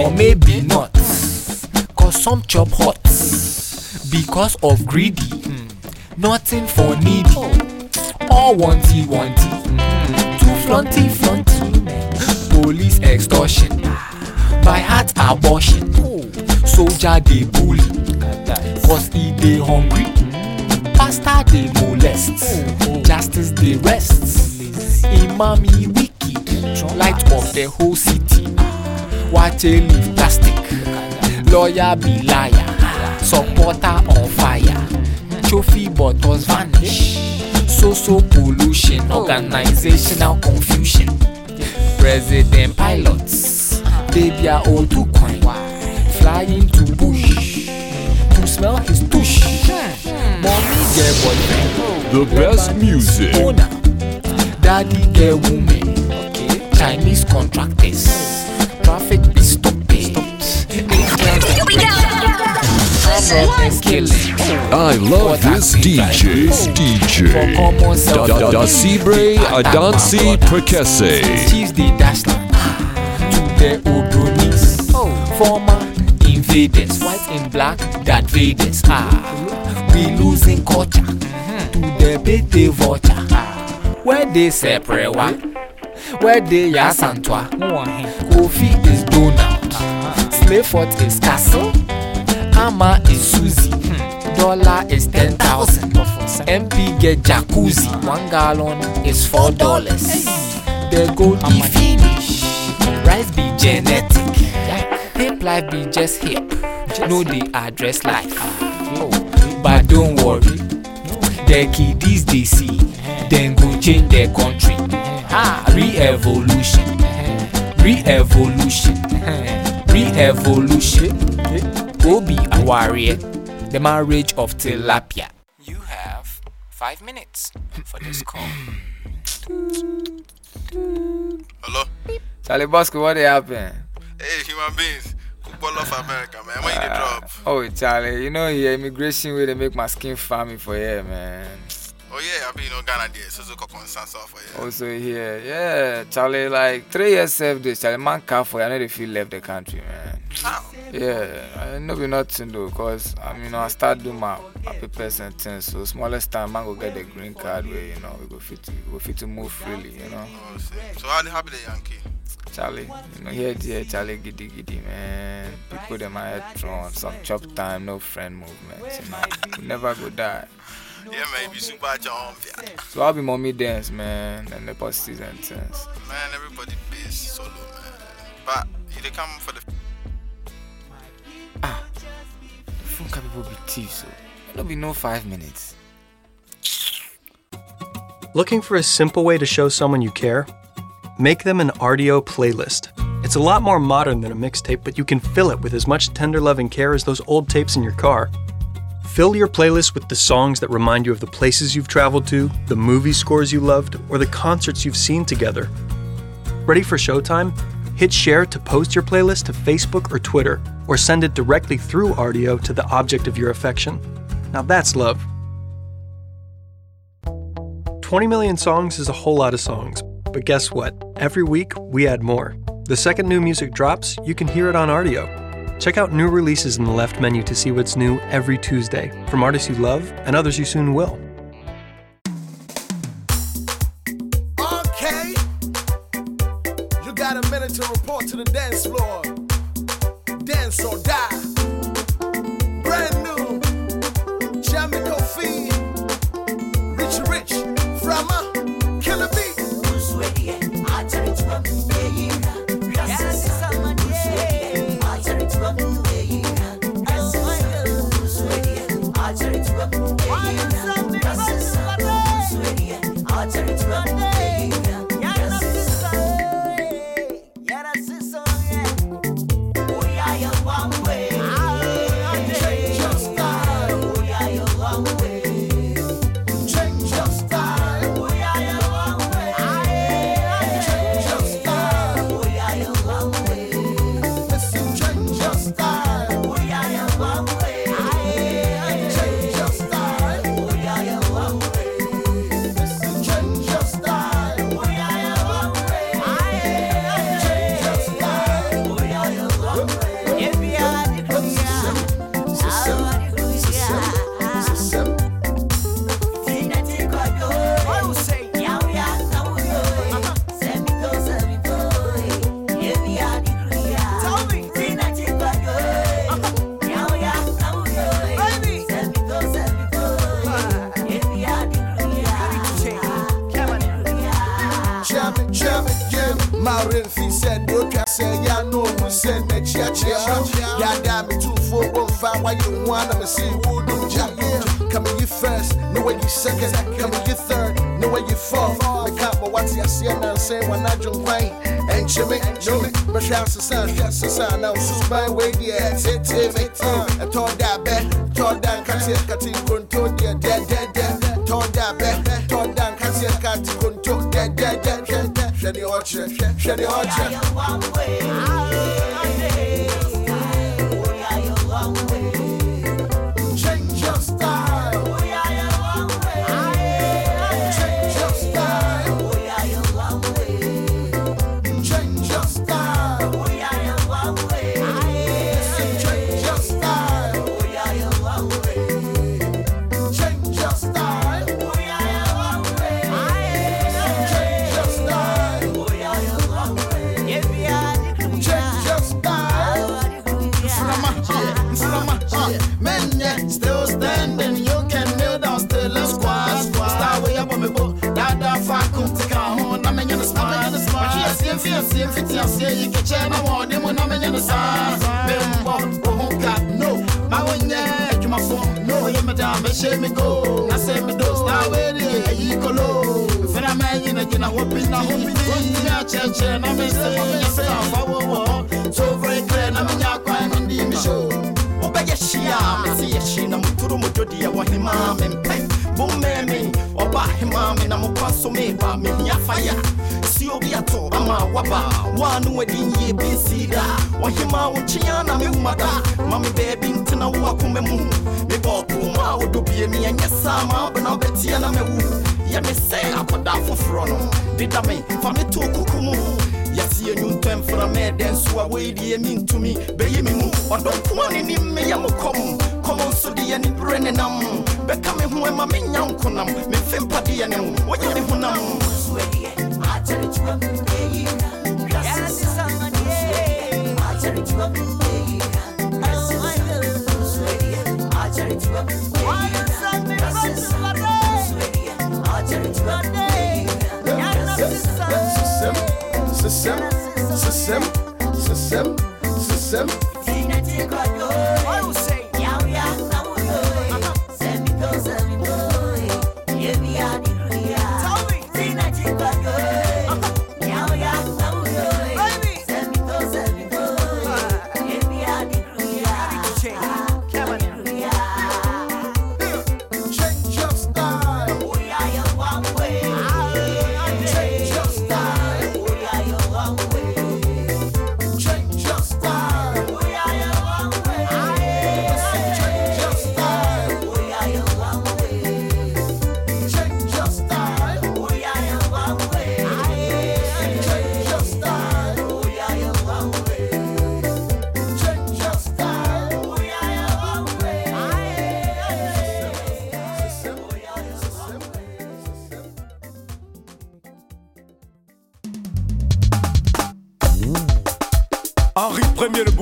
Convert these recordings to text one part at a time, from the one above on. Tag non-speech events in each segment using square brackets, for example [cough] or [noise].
or maybe not. Cause some chop hot because of greedy. Hmm. Nothing for needy. All wanty wanty. Hmm. Too flaunty flaunty. Police extortion. By heart abortion. Soldier they bully. Cause he they hungry. Pastor they molest. Justice dey rest. Imami wicked. Light of the whole city. Wache leave plastic. Lawyer be liar. Supporter on fire. Trophy bottles vanish. So-so pollution. Organizational confusion. President pilots. Baby are all too coin. Flying to bush. To smell his tush. Mommy get boyfriend. The best music. owner. Daddy get woman. Chinese contractors. Traffic be stopping. Angels killing. I love this DJ. DJ. Da da da Sibre Adansi Prekese. Cheese the dash line to the Obronis. Former invaders, white and black, that Vedas. Ah, we losing culture to the Bete vulture. Where they separate wa, where they Yasantwa. Kofi is Donald, Slayford is Castle, Ama is Susie. Dollar is ten thousand. MP get jacuzzi. One gallon is four dollars. The gold e finish. Rice be genetic. Hip life be just hip. No dey address life. But don't worry. The kiddies they see. Then go change their country. Re-evolution. Re-evolution. Re-evolution. Obi warrior. The marriage of tilapia. You have five minutes for this call. Hello? Charlie Bosco, what they happen? Hey, human beings. Football of America, man. When you ah. drop? Oh, Charlie, you know here immigration way they make my skin farming for here, man. Oh, yeah, I be you know Ghana there. So, so, concern so for you. Also here, yeah, Charlie, like three years served this, Charlie, man can't for you. I know they feel left the country, man. How? Yeah, I know be nothing though, cause I mean, I start doing my, my papers and things. So smallest time, man go get the green card where you know we go fit to we go fit to move freely, you know. Oh. So, how happy the Yankee? Charlie, you know, here, there, Charlie, giddy, giddy, man. People them my head thrown, some chop time, no friend movement, you know. We never go die. Yeah, man, you super at your home. Yeah. So I'll be mommy dance, man, and the posties and things. Man, everybody plays solo, man. But you they come for the. Ah, the phone can people be thieves, so it'll be no five minutes. Looking for a simple way to show someone you care? Make them an Rdio playlist. It's a lot more modern than a mixtape, but you can fill it with as much tender love and care as those old tapes in your car. Fill your playlist with the songs that remind you of the places you've traveled to, the movie scores you loved, or the concerts you've seen together. Ready for showtime? Hit share to post your playlist to Facebook or Twitter, or send it directly through Rdio to the object of your affection. Now that's love. 20 million songs is a whole lot of songs, but guess what? Every week, we add more. The second new music drops, you can hear it on Rdio. Check out new releases in the left menu to see what's new every Tuesday from artists you love and others you soon will. down society, stress society, is my way the ass, it's it,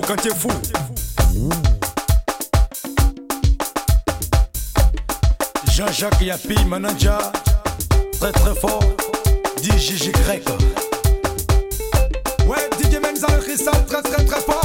quand t'es fou. Jean-Jacques Yapi, manager, très très fort, dit JJ Grec. Ouais, DJ Menza, le cristal, très très très fort.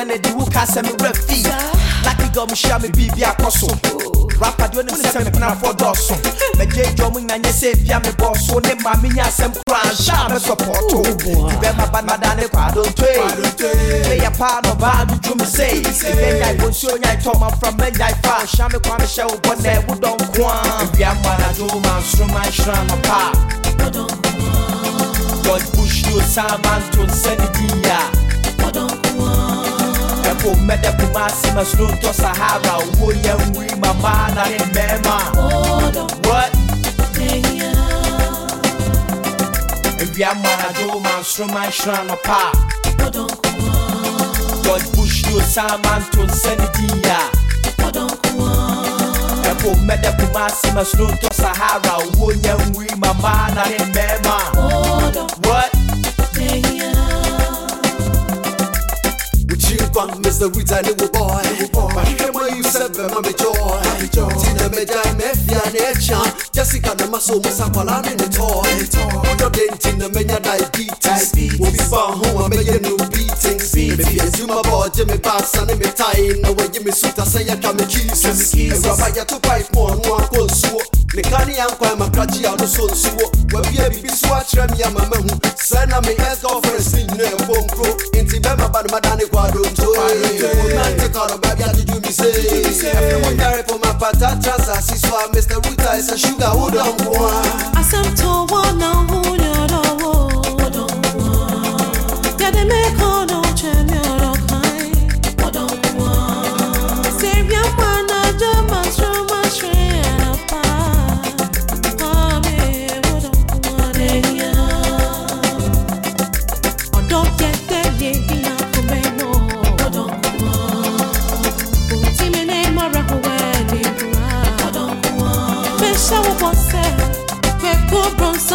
Ye papa wa de ne di wo ka se me refi. Lucky girl me share me bibia koso. Rapper do ne se me na for doso. Me je jo mu na nye se bia me boss. So ne ma me nya sem kra sha me support. Ibe ma ban ma da ne kwado twe. Play a part of bad you me say. Ibe nyai bon so nyai to man from me nyai fa. Sha me kwa me show but ne wo don kwan. Ibe am na do man strum my shram my pop. George Bush yo Simon to send it ya. Epo mede kumasi masno to Sahara. Wo ye wi mama na ne mema. What? Every man I do man strum my shram my pop. George Bush yo Simon to send it ya. Epo mede kumasi masno to Sahara. Wo ye wi mama na ne mema. What? Uchimba Mr. Rita wo boy. Mahema you sebe mame joy. Tina meja mefia necha Jessica na maso musa kwala ni ni toy. Udo denti na menya diabetes. Wobi ba home menya new beatings. Me fia zuma bo jeme basa ne me tai Na we me suta say ya kame kisses Ewa ya to pipe mo nwa ko nsuo Ne kani ya nkwa makraji ya no so nsuo. Wabi ya bibi so akyerɛ me ama mahu sɛ na me ex-girlfriends ne nyina ɛmbɔ nkuro nti bɛma ba no madane kwadonto romantic ɔno baabi adedwu mi se ɛfrɛ mo nyare for my patatas ase so a mr ruta is a sugar wodɔ nkoa Asamto wana hunyoro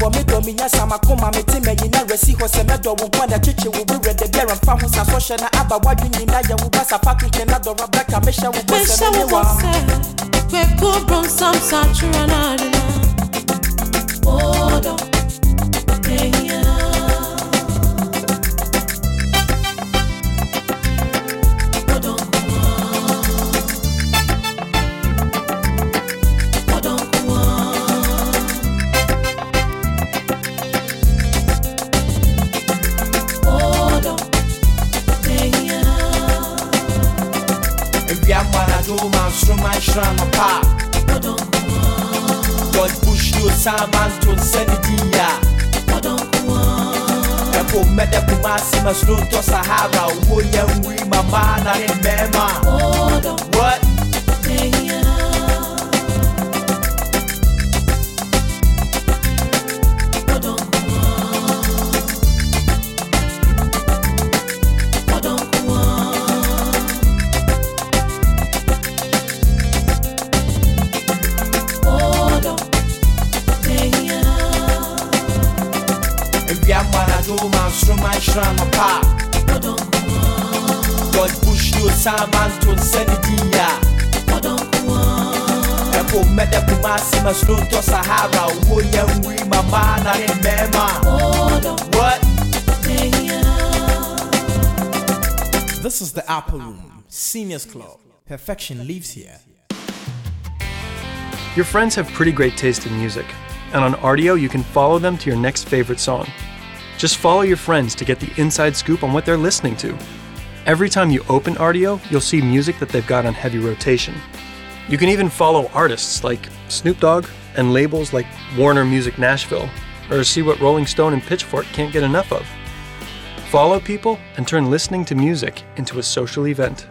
wɔ me dɔ me nya sama koma me te ma nyina resi hɔ sɛ mɛdɔ wo ho na kyekye wo werɛ de biara mfa ho sa sɔhyɛ na aba woadwe nyina yɛ wo ba sapa kekɛ na dɔra braka mehyɛ wo bɔ sɛ mene wa mekobrom sam sakyerɛ no adena odo ɛhia maşram pa God push you saman to send dia Epo mede kumasi masno to sahara Uwo ye mwi mama na ne mema What? God push you, to Sahara What? This is the Apple Room, Seniors Club. Perfection lives here. Your friends have pretty great taste in music, and on Rdio you can follow them to your next favorite song. Just follow your friends to get the inside scoop on what they're listening to. Every time you open Rdio, you'll see music that they've got on heavy rotation. You can even follow artists like Snoop Dogg and labels like Warner Music Nashville, or see what Rolling Stone and Pitchfork can't get enough of. Follow people and turn listening to music into a social event.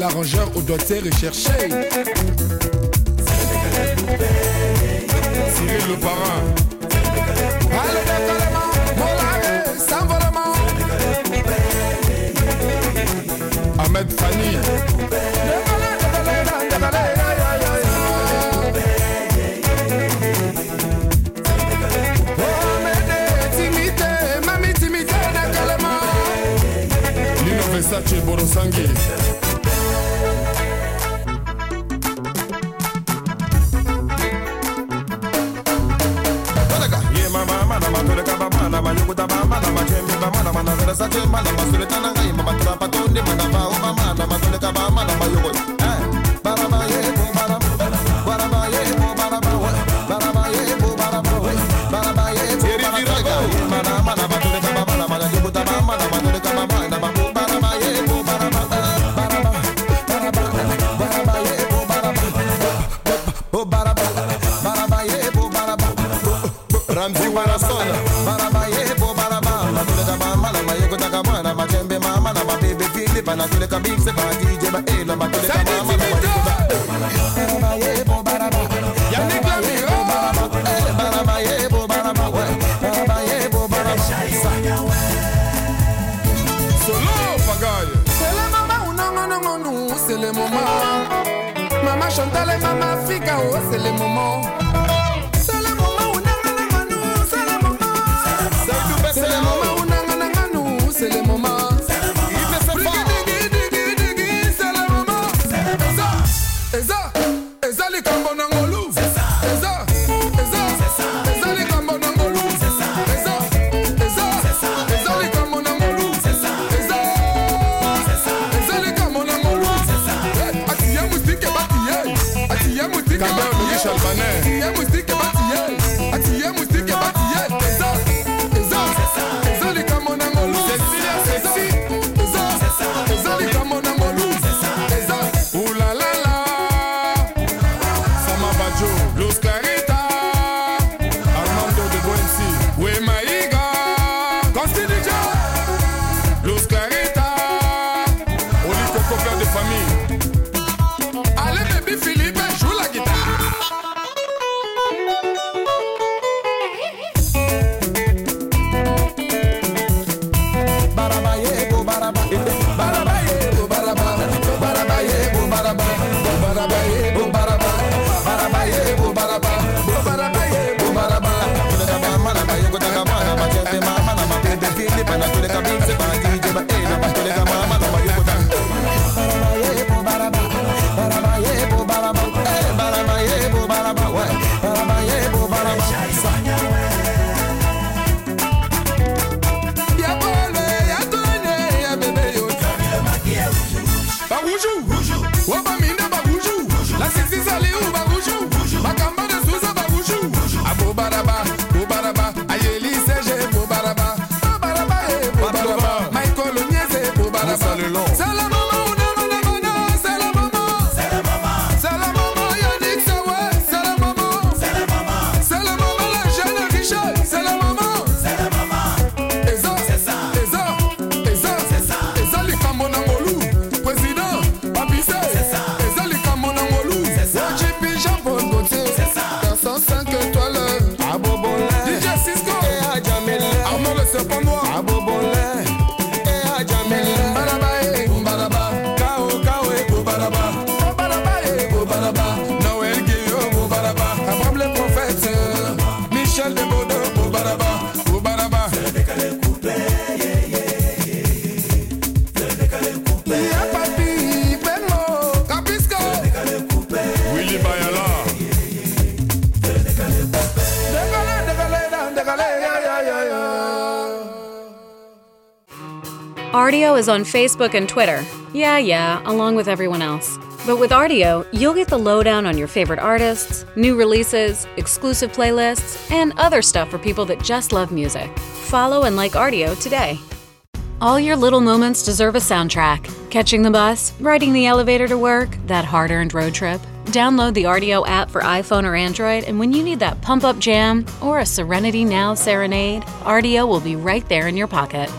l'arrangeur au doté recherché. Cyril le parrain. Sans volement. Ahmed Fanny. Versace Borosangi. ba mana mana zara sa te mana ba sule tana ngai ma ba tra pa tunde mana ba o ba mana ma sule ka ba mana ba yogo I feel like a big step on DJ, but hey, no, but on Facebook and Twitter. Yeah, yeah, along with everyone else. But with Rdio, you'll get the lowdown on your favorite artists, new releases, exclusive playlists, and other stuff for people that just love music. Follow and like Rdio today. All your little moments deserve a soundtrack. Catching the bus, riding the elevator to work, that hard earned road trip. Download the Rdio app for iPhone or Android, and when you need that pump up jam or a Serenity Now serenade, Rdio will be right there in your pocket.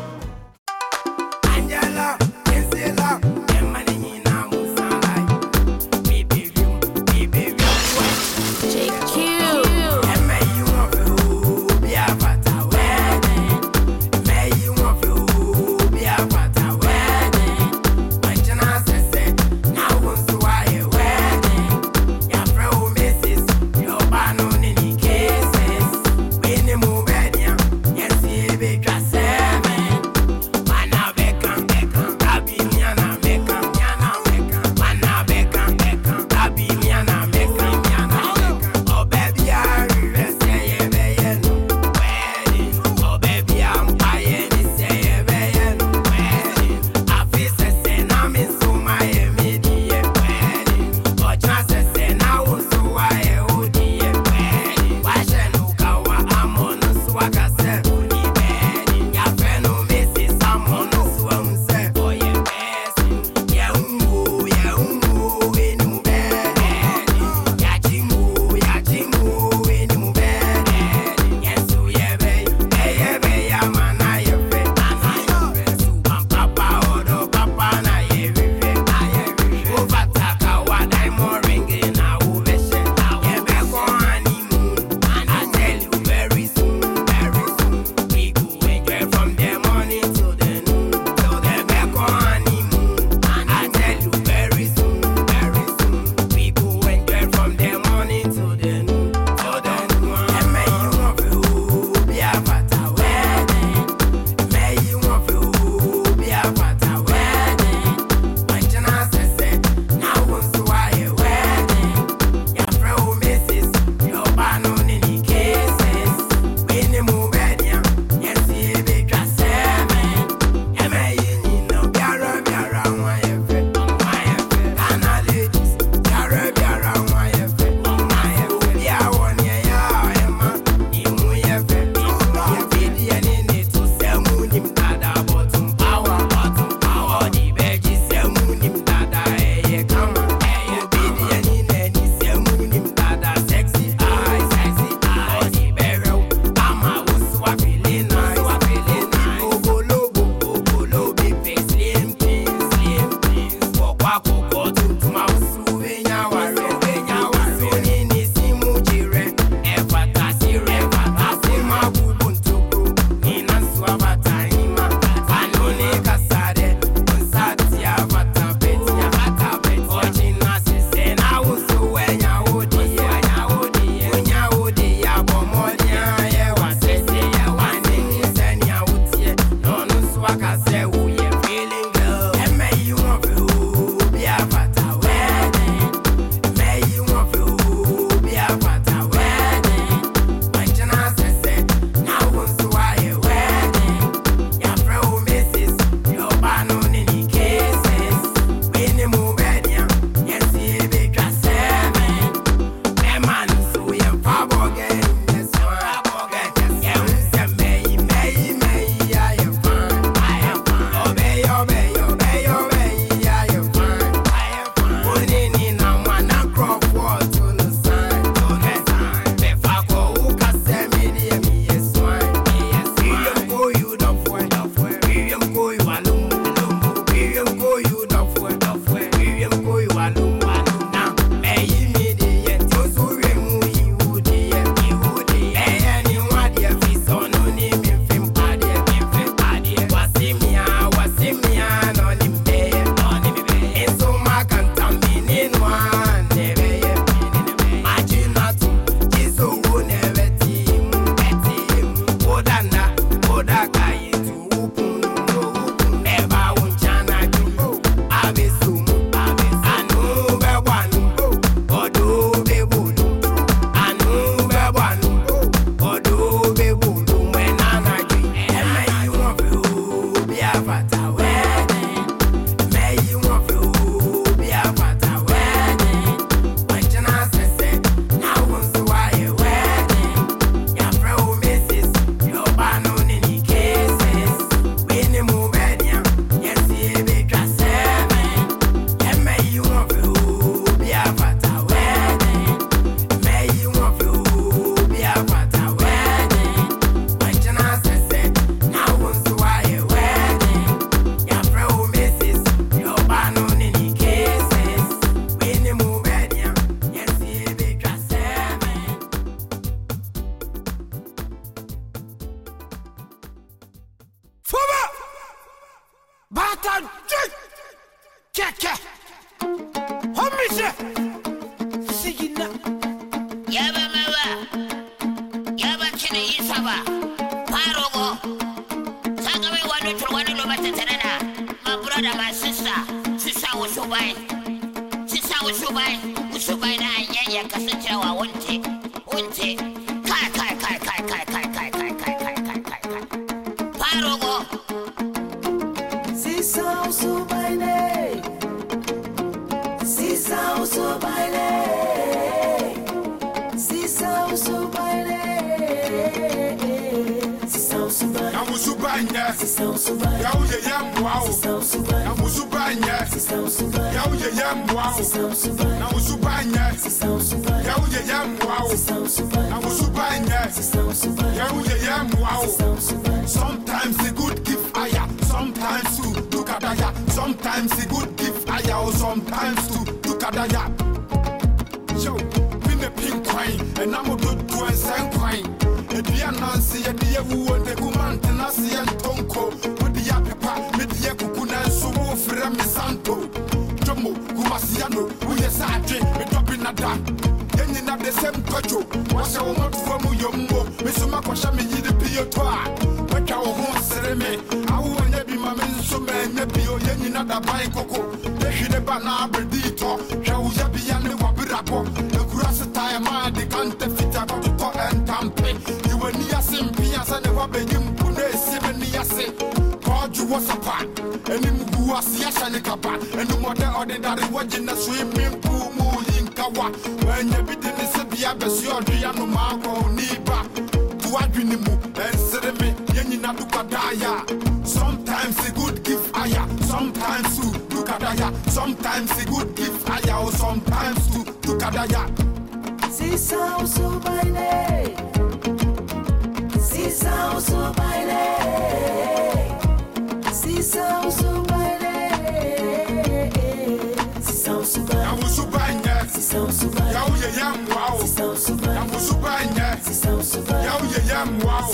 yam wow.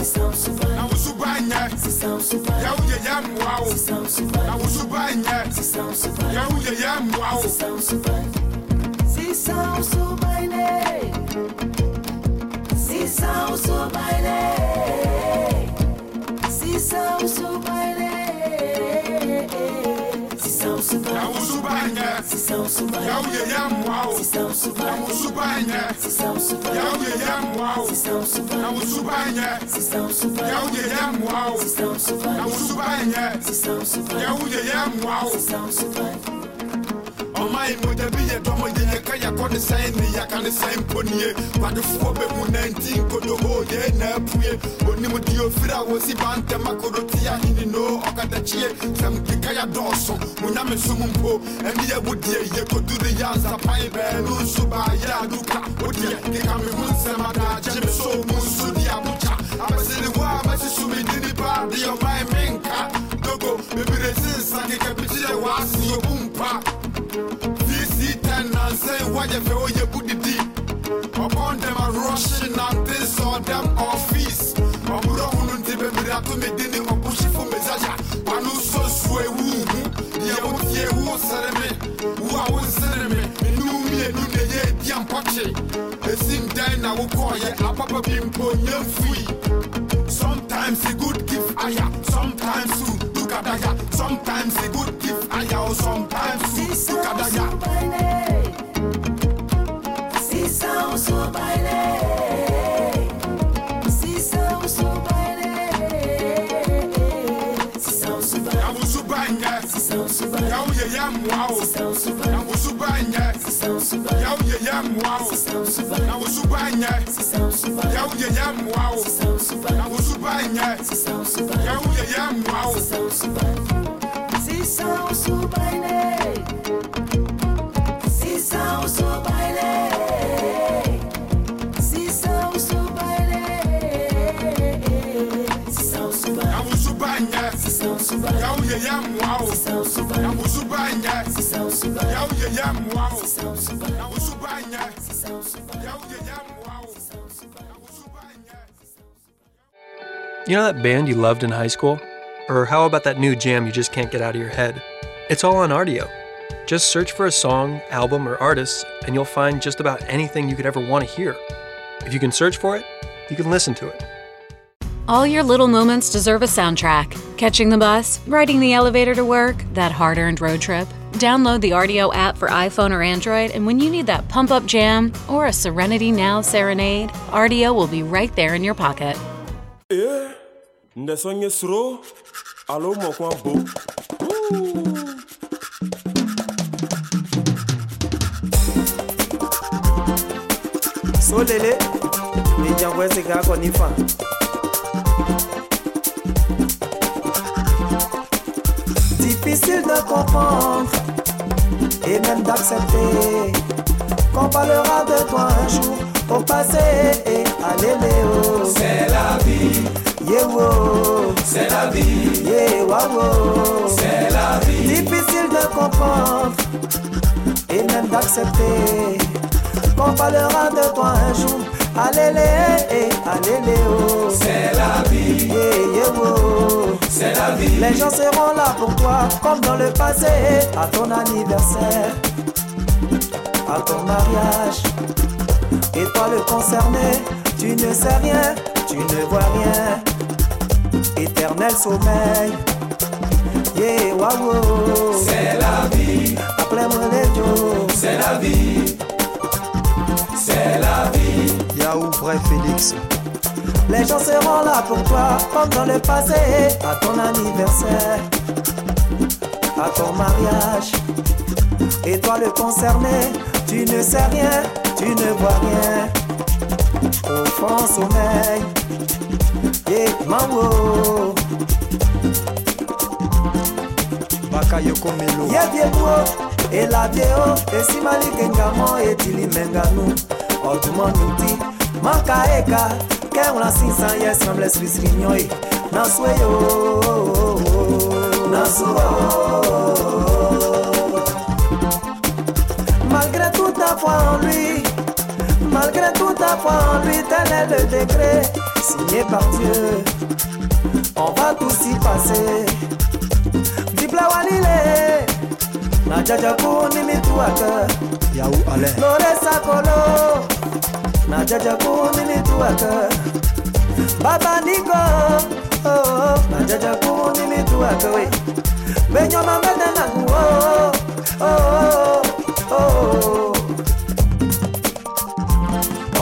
Na wusu banya. Ya wuye yam wow. Na wusu banya. Ya wuye yam wow. Sisa usu baile. Sisa usu baile. Yamusu Banya, Yawye Yam Wow, Yamusu Banya, Yawye Yam Wow, Yamusu Banya, Yawye Yam Wow, Yamusu Banya, Yawye Yam Wow mai mo da bi yɛ dɔmɔ yɛ yɛ ka yɛ kɔ ne sɛn ne yɛ ka ne sɛn mpo ne ye badefoɔ bɛ mu nanti nkodo ho yɛ na apue onim di ofiri a wosi ba ntɛm akodo ti ahene no ɔkadakyie sɛm keka yɛ dɔɔso mo nyame so mu mpo ɛne yɛ wo deɛ yɛ koduru yɛ ansapan baanu nso baa yɛ aduka wo deɛ keka me ho nsɛm adaagye menka dogo bebree sinsa keka bi kyerɛ wɔ ase yɛ and say what you feel you put the deep. Upon them a rushing and this or them office. Oburo hunun ti be mira to me dini obushi fu mesaja. Panu so swe wu. Ye wo tie wu sere me. Wu a wo sere me. Nu mi enu ne ye di ampoche. Esim dan na wo call ye apapa bi mpo nye fui. Sometimes a good give aya, ah, sometimes to do kadaya, sometimes a good give aya, ah, or oh, sometimes to do kadaya. Sisa Yau ye yam wow. Na wusuba nye. Yau ye yam wow. Na wusuba nye. Yau ye yam wow. Na wusuba nye. Yau ye yam wow. Sisa usubaile. Sisa usubaile. Now usubaile Sisa usubaile Sisa usubaile Na musubanya, Sisa usubaile ya uye ya mwao. Sisa usubaile Na musubanya, Sisa usubaile ya uye ya mwao. Sisa usubaile Na musubanya, Sisa usubaile ya uye ya mwao. Sisa usubaile You know that band you loved in high school? Or how about that new jam you just can't get out of your head? It's all on Rdio. Just search for a song, album, or artist, and you'll find just about anything you could ever want to hear. If you can search for it, you can listen to it. All your little moments deserve a soundtrack. Catching the bus, riding the elevator to work, that hard earned road trip. Download the Rdio app for iPhone or Android, and when you need that pump up jam or a Serenity Now serenade, Rdio will be right there in your pocket. Eh, ndesonye sro, alo mokwa bo. solele miryango yose kako nifa difficile de comprendre et même d'accepter qu'on parlera de toi un jour au passé et à l'éléo C'est la vie, yeah wow. c'est la vie, yeah wow. c'est la vie. difficile de comprendre et même d'accepter qu'on parlera de toi un jour Alélé, eh, alléléo. C'est la vie, yeah, wow. c'est la vie. Les gens seront là pour toi, comme dans le passé, à ton anniversaire, à ton mariage. Et toi le concerné, tu ne sais rien, tu ne vois rien. Éternel sommeil, yeah. C'est la vie, Appelez-moi les c'est la vie, Yahoo, vrai Félix. Les gens seront là pour toi, comme dans le passé, à ton anniversaire, à ton mariage. Et toi le concerné, tu ne sais rien, tu ne vois rien. Au fond sommeil, et mango. bakayoko melo ye viebo esimalikengamo etilimenganou odumonuti makaeka kengla sinsa ye semble srisrinyoe nasueyo Malgré toute ta foi en lui, malgré toute ta foi en lui, tel le décret signé par Dieu. On va tous y passer. Dibla walile, na jaja kuni mituaka. Yahoo Alain Lore sakolo, na jaja kuni mituaka. Baba Nigo, oh, oh, na jaja kuni mituaka we. Benyo mambete na guo, oh, oh, oh, oh.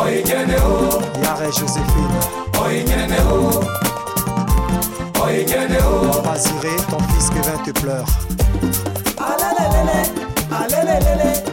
Oigene o, Yare Joséphine oigene o, oigene o. Basiré, ton fils Kevin te pleure Alelelele, alelelele,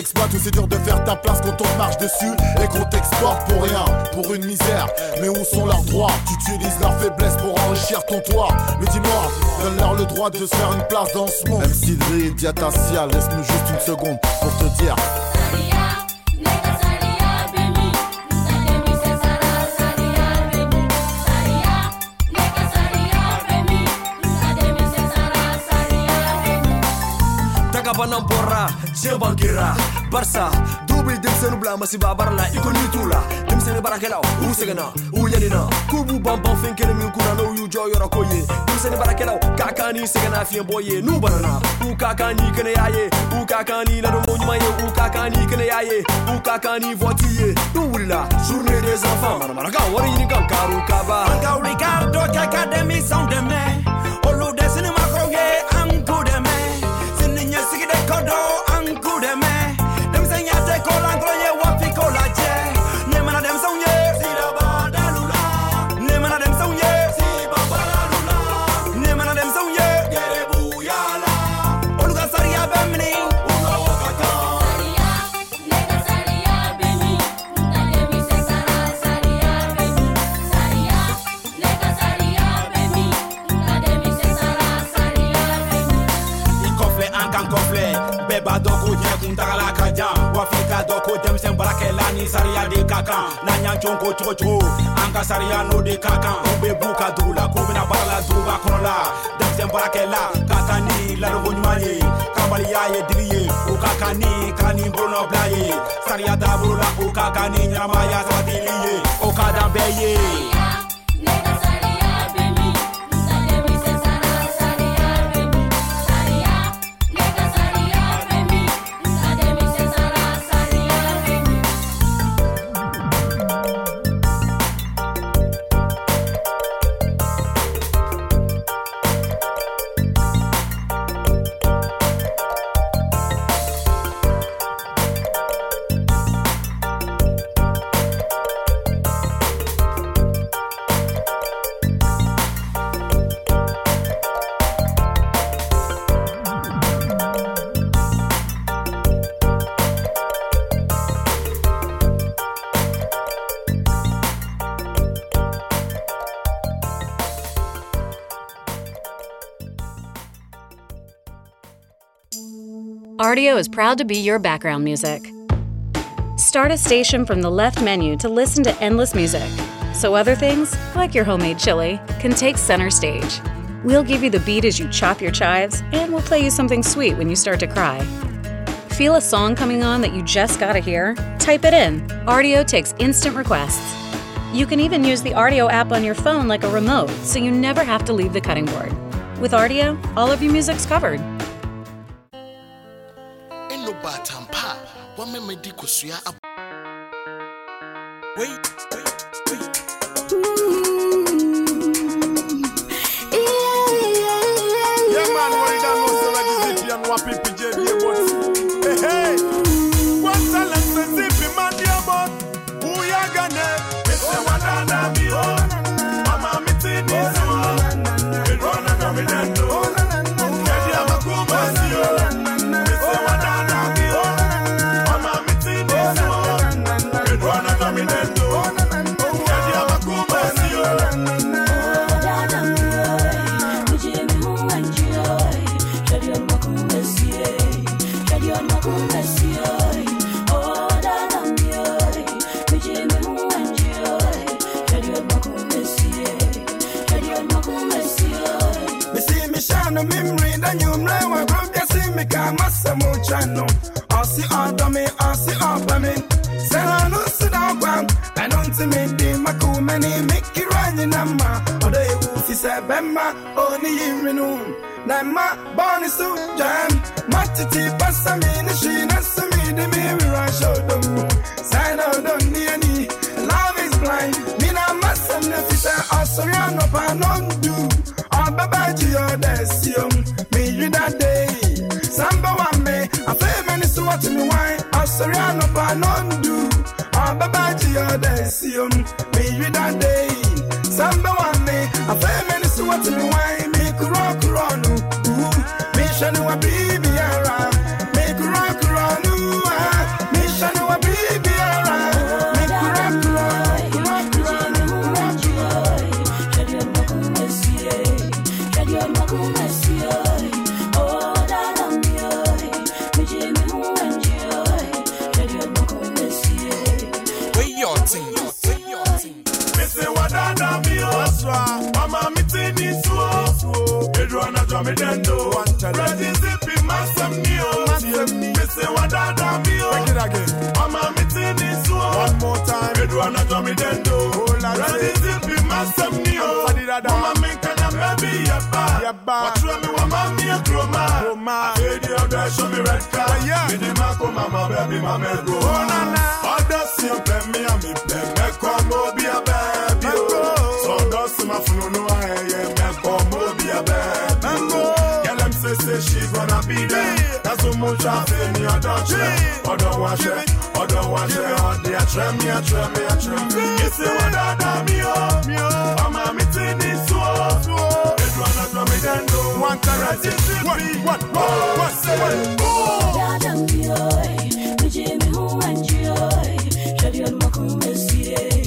T'exploite, aussi dur de faire ta place quand on marche dessus. Et qu'on t'exporte pour rien, pour une misère. Mais où sont leurs droits? Tu utilises leur faiblesse pour enrichir ton toit. Mais dis-moi, donne-leur le droit de se faire une place dans ce monde. Même Diatacia, laisse-nous juste une seconde pour te dire. Bankera barisa duw be denmisɛnu bila masiba baara la i ko ni t'u la denmisɛni baarakɛlaw u sɛgɛnna u ɲanina k'u b'u banban fɛn kelen min kunna n'u y'u jɔ yɔrɔ ko ye denmisɛni baarakɛlaw ka kan ni sɛgɛnna fiɲɛbɔ ye n'u banana. U ka kan ni kɛnɛya ye u ka kan ni ladonko ɲuman ye u ka kan ni kɛnɛya ye u ka kan ni vɔti ye n'u wulila journée des enfants. Manamanaka wari ɲini kan karu kaba. An ka wuli ka dɔ kɛ ka denmisɛnw dɛmɛ sariya de ka kan n'an y'an con ko cogo cogo an ka sariya n'o de ka kan u be b'u ka dugu la k'u bena baara la duguba kɔnɔ la denmisɛn baarakɛla ka taa ni ladonko ɲuman ye kabaliya ye digi ye u ka kan ni kalani bolonɔbila ye sariya taabolo la u ka kan ni ɲɛnamaya sabatili ye. O ka dan bɛɛ ye Rdio is proud to be your background music. Start a station from the left menu to listen to endless music, so other things, like your homemade chili, can take center stage. We'll give you the beat as you chop your chives, and we'll play you something sweet when you start to cry. Feel a song coming on that you just gotta hear? Type it in. Rdio takes instant requests. You can even use the Rdio app on your phone like a remote, so you never have to leave the cutting board. With Rdio, all of your music's covered. Wait. me memory na nyumra wa group ya si me ka masa mu chano osi adome osi obame sana no sida gwam anonti me. Di makuma ni miki ranyi na ma odo e wufi se bemma oni yirinu na ma boni su jam matiti basa mi ni shi na sumi di mi mi ra shodom sana don ni ani love is blind. Mina masa ne fisa osoriano dession me yida dei samba wa me. Afe mani so what me why asori anopa nondu ababa ji yo me samba me. Me baby mama go. on na na. Ọ̀dọ̀ sí ọ̀pẹ̀ mi àmì pẹ̀ mẹ́kọ̀ mọ́ bí abẹ́ bí o. Sọ̀dọ̀ sí ma funu nù ayẹyẹ mẹ́kọ̀ mọ́ bí abẹ́ bí o. Yẹlẹm ṣe ṣe ṣì gọ́nà bí dẹ́. Ẹ̀sùn mú ṣàfẹ́ ní ọ̀dọ̀ ṣẹ. Ọ̀dọ̀ wa ṣẹ. Ọ̀dọ̀ wa ṣẹ. Ọ̀dẹ̀ àṣẹ mi don't àṣẹ it. Ìṣe wọn dáadáa mi o. Ọmọ mi ti ní sùn o. Èdè ọ̀nà tó mi dẹ́ nù. Wọ́n kẹ́rẹ́ ti ti bí. desiré.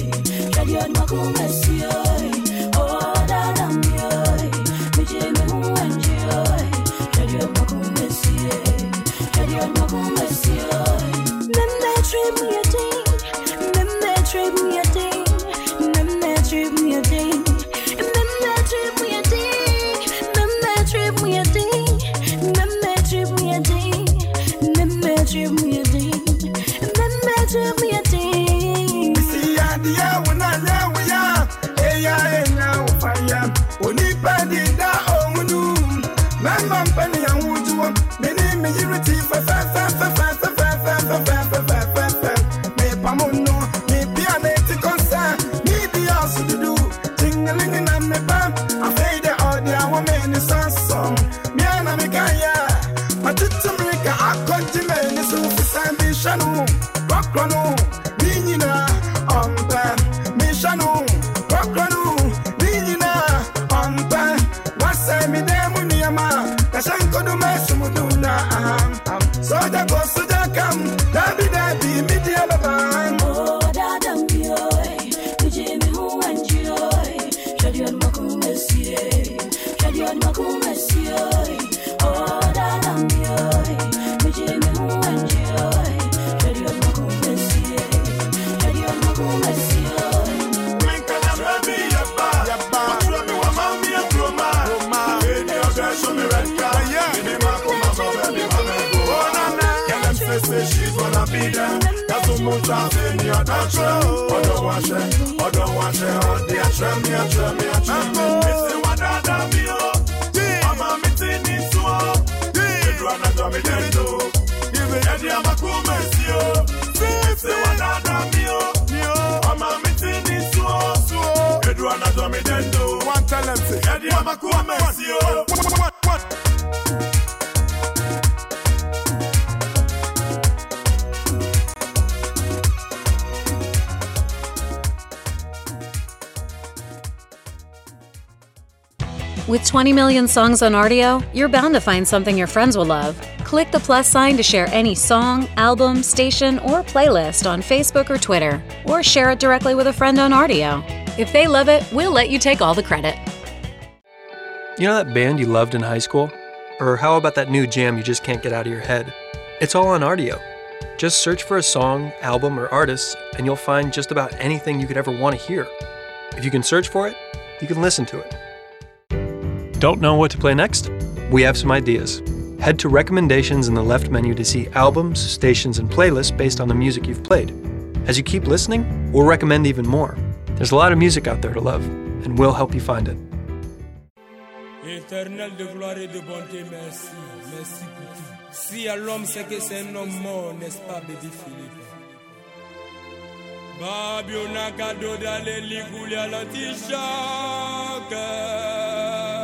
20 million songs on Rdio. you're bound to find something your friends will love. Click the plus sign to share any song, album, station, or playlist on Facebook or Twitter, or share it directly with a friend on Rdio. If they love it, we'll let you take all the credit. You know that band you loved in high school? Or how about that new jam you just can't get out of your head? It's all on Rdio. Just search for a song, album, or artist, and you'll find just about anything you could ever want to hear. If you can search for it, you can listen to it. Don't know what to play next? We have some ideas. Head to recommendations in the left menu to see albums, stations, and playlists based on the music you've played. As you keep listening, we'll recommend even more. There's a lot of music out there to love, and we'll help you find it. Éternel de gloire et de bonté, merci, merci pour tout. Si à l'homme c'est que c'est un homme mort, n'est-ce pas, Philippe Babio à.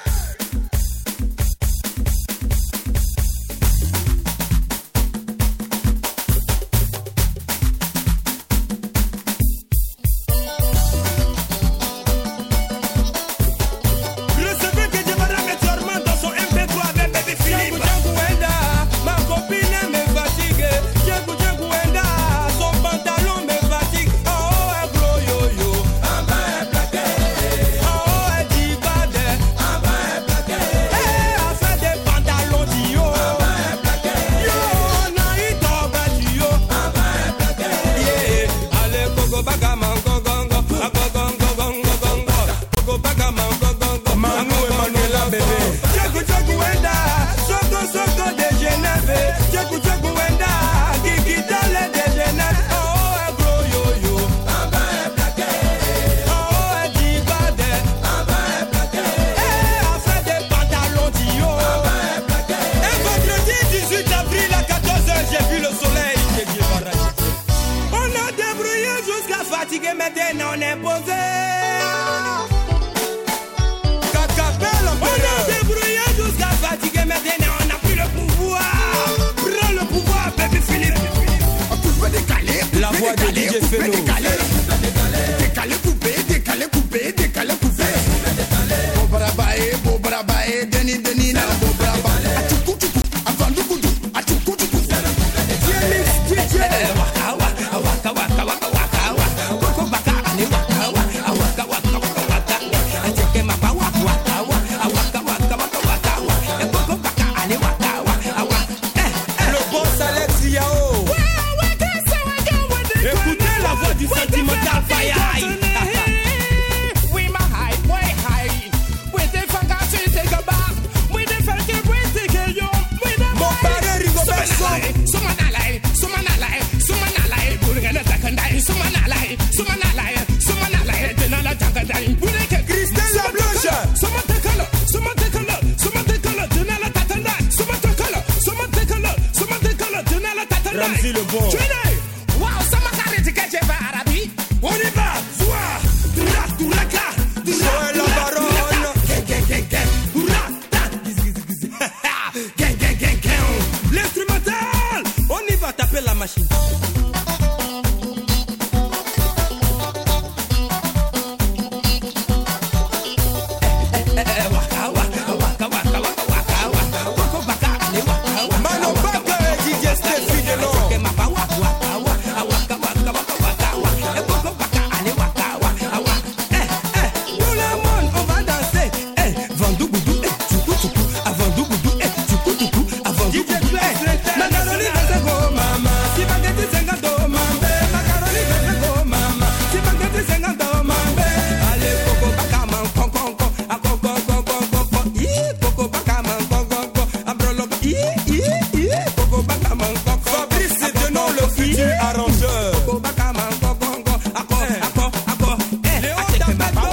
bad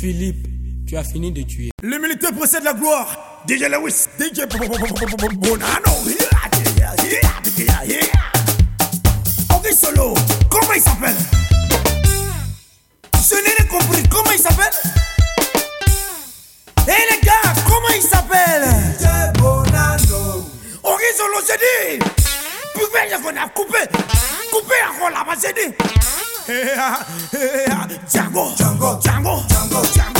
Philippe, tu as fini de tuer. L'humilité précède la gloire. DJ Lewis, DJ Bonano. Ok, solo, comment il s'appelle? Je n'ai rien compris, comment il s'appelle? Hé hey, les gars, comment il s'appelle? DJ Bonano. Ok, solo, c'est dit. Pouvez-vous qu'on a coupé Coupé encore là-bas, dit. 장고 장고 장고 장고 장고.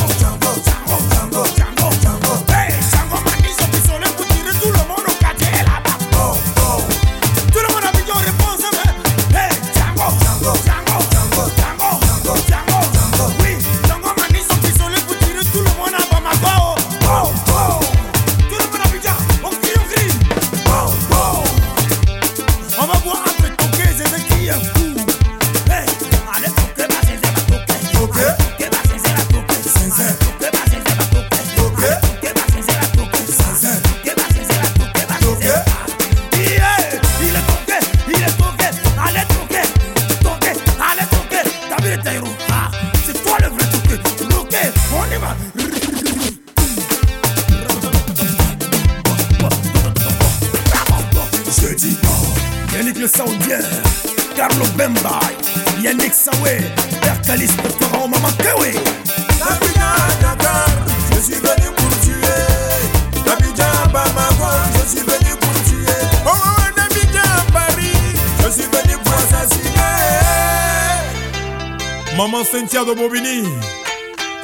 cimetière de Bobigny.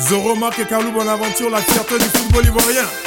Zoro Marc et Carlou Bonaventure, la fierté du football ivoirien.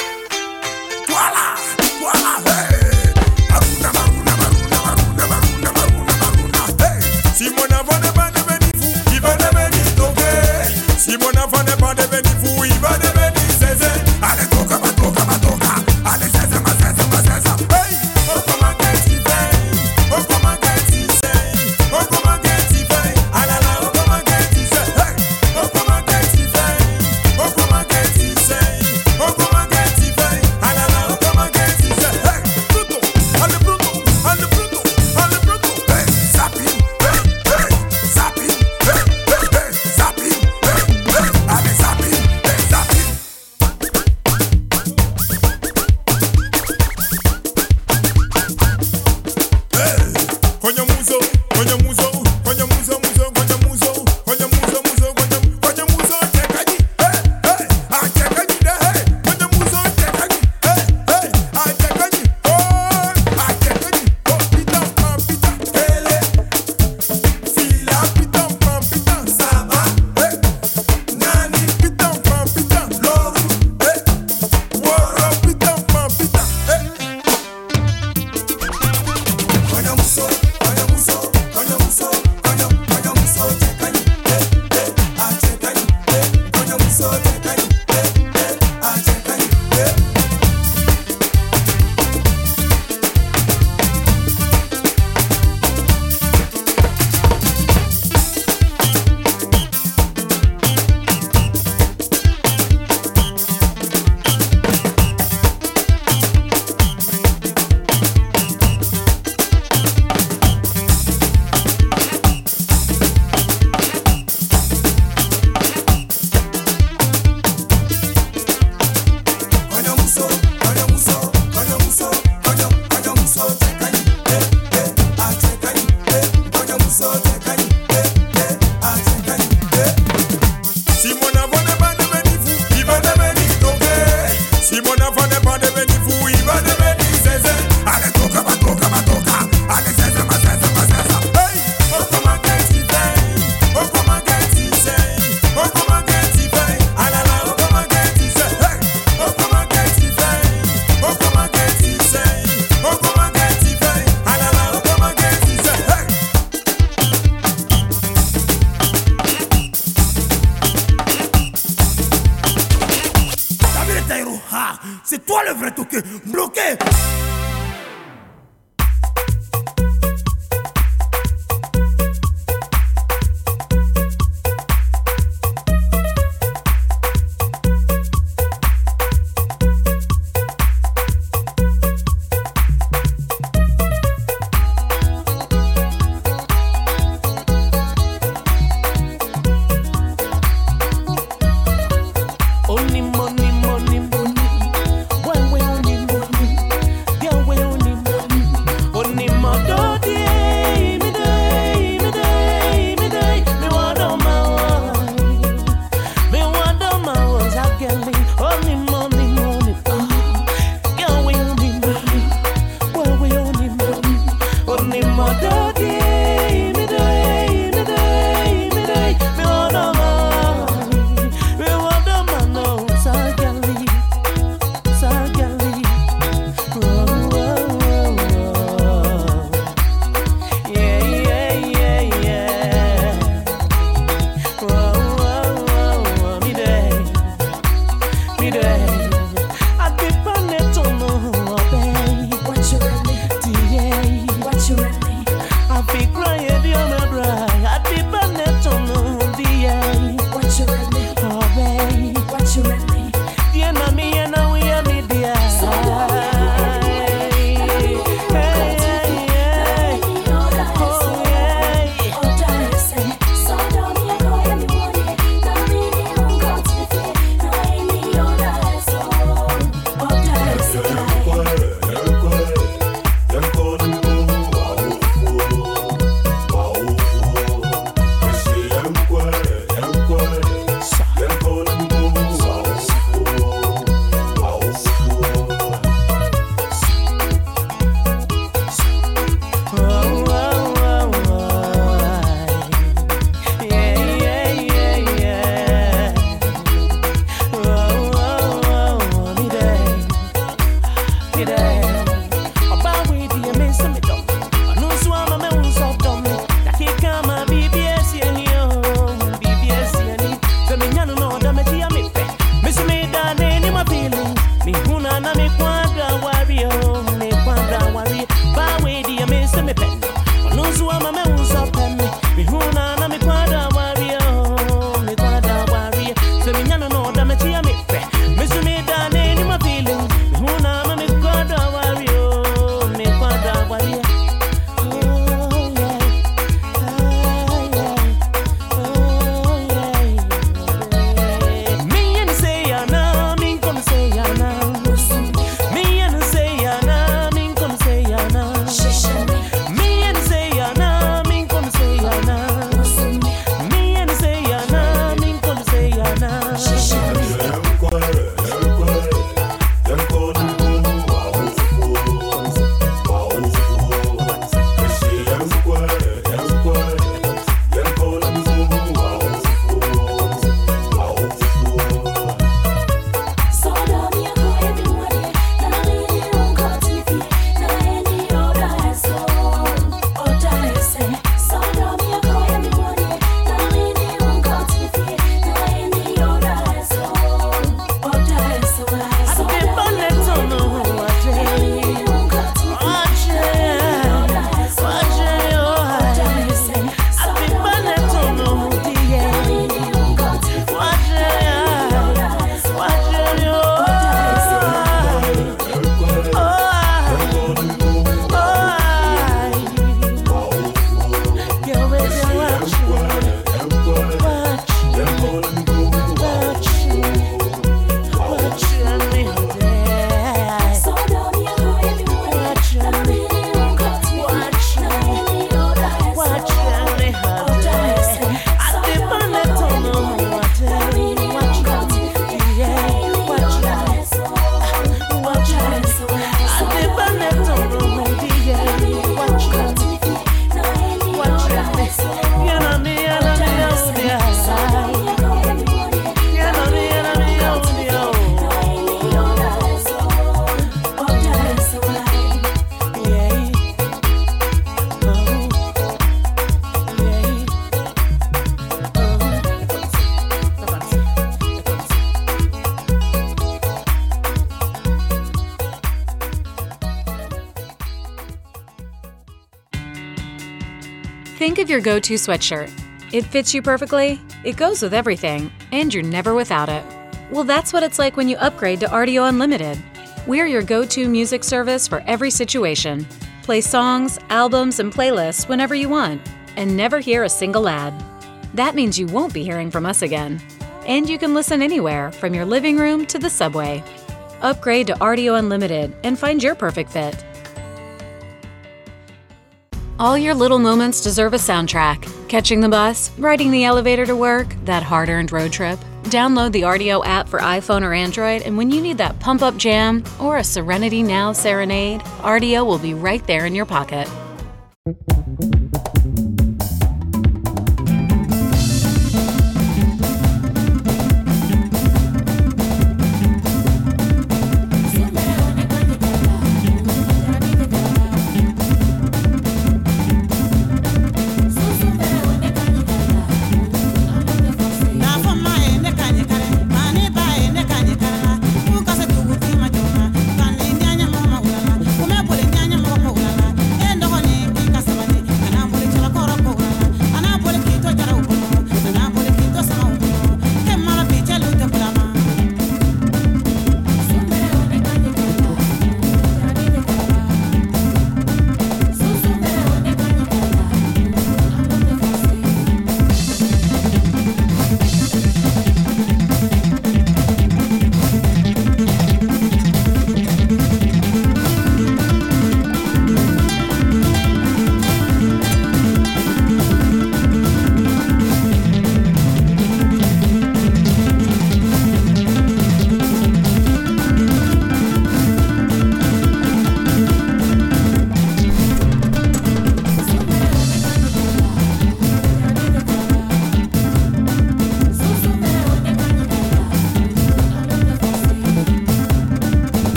Your go to sweatshirt. It fits you perfectly, it goes with everything, and you're never without it. Well, that's what it's like when you upgrade to Rdio Unlimited. We're your go to music service for every situation. Play songs, albums, and playlists whenever you want, and never hear a single ad. That means you won't be hearing from us again. And you can listen anywhere, from your living room to the subway. Upgrade to Rdio Unlimited and find your perfect fit. All your little moments deserve a soundtrack. Catching the bus, riding the elevator to work, that hard earned road trip. Download the Rdio app for iPhone or Android, and when you need that pump up jam or a Serenity Now serenade, Rdio will be right there in your pocket.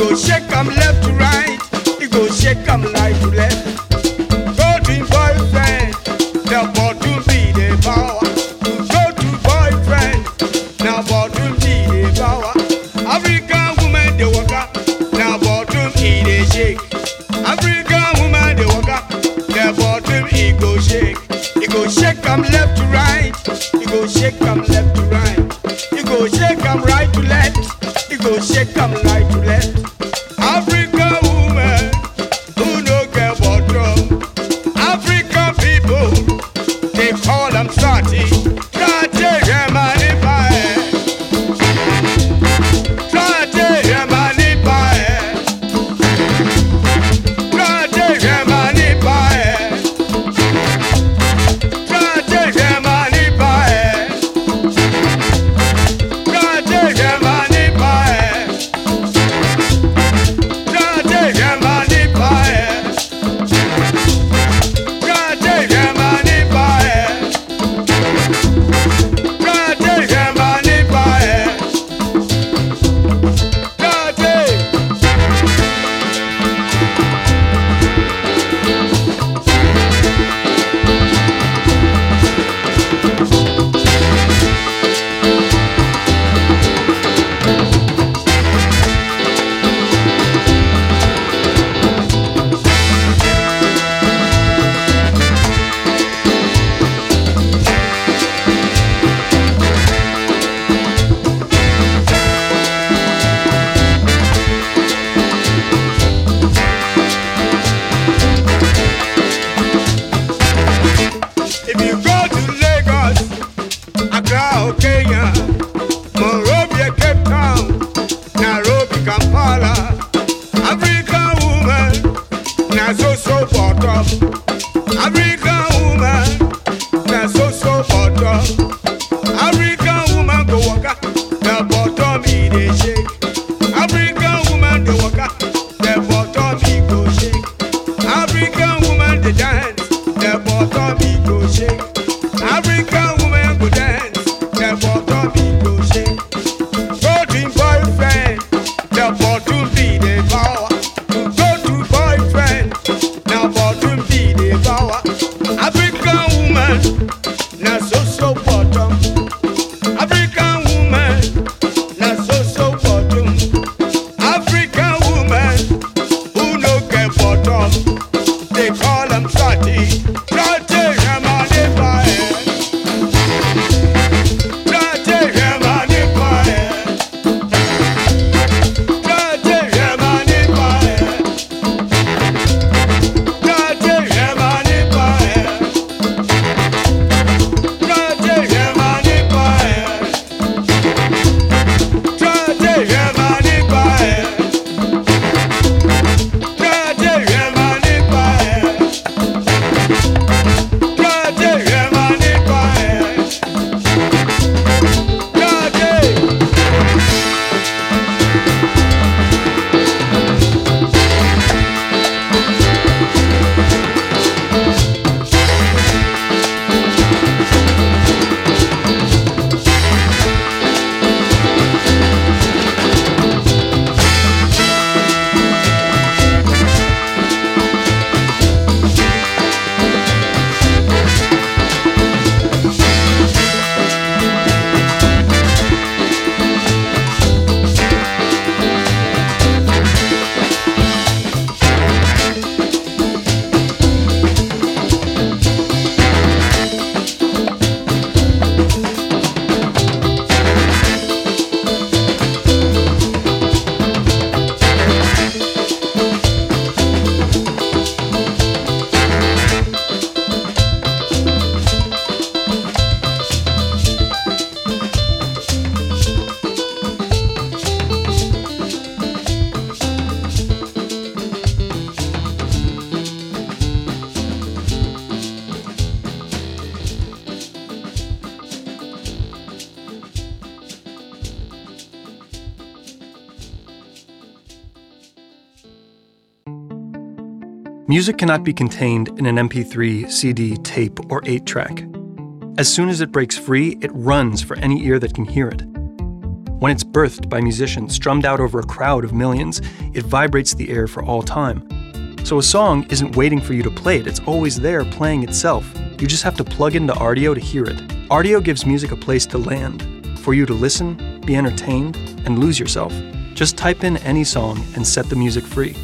go shake 'em left to right. It go shake 'em right to left. Music cannot be contained in an MP3, CD, tape, or 8 track. As soon as it breaks free, it runs for any ear that can hear it. When it's birthed by musicians strummed out over a crowd of millions, it vibrates the air for all time. So a song isn't waiting for you to play it, it's always there playing itself. You just have to plug into Rdio to hear it. Rdio gives music a place to land, for you to listen, be entertained, and lose yourself. Just type in any song and set the music free.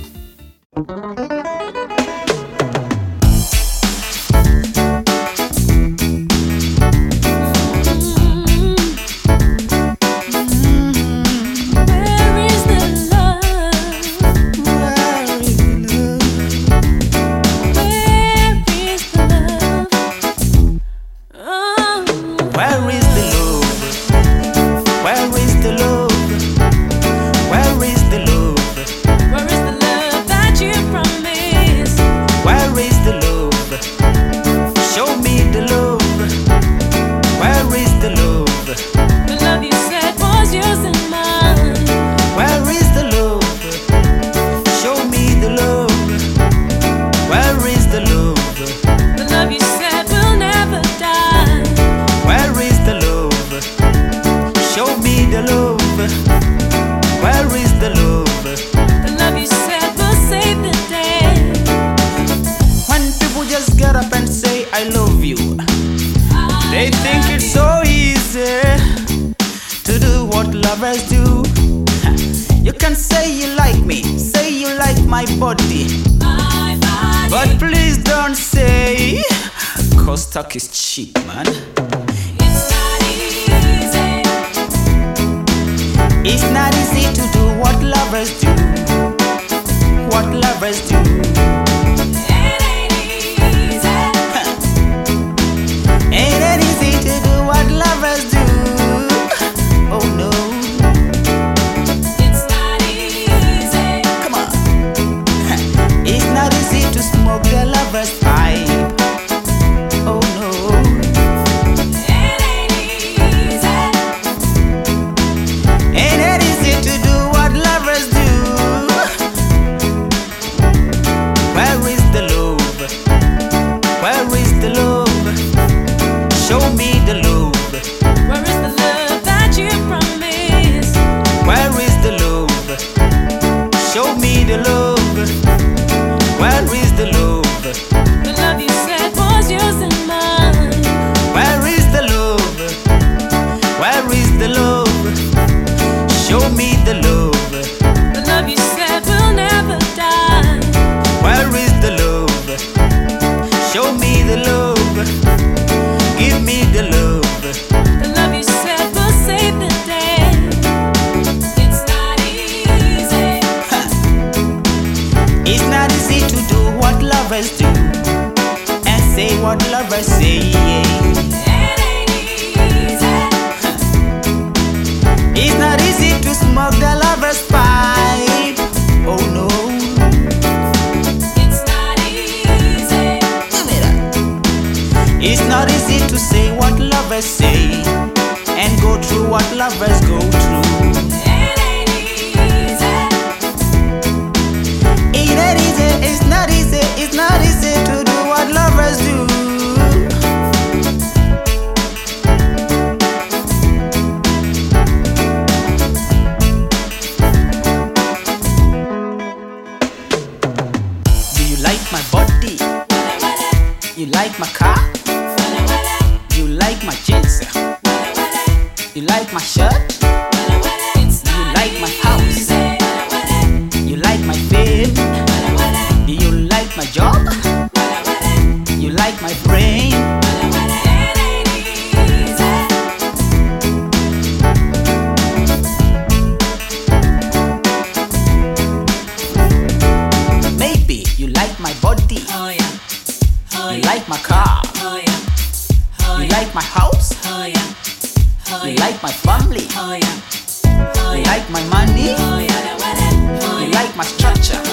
my family. Oh, yeah. Oh, yeah. You like my money. Oh, yeah. You like my structure.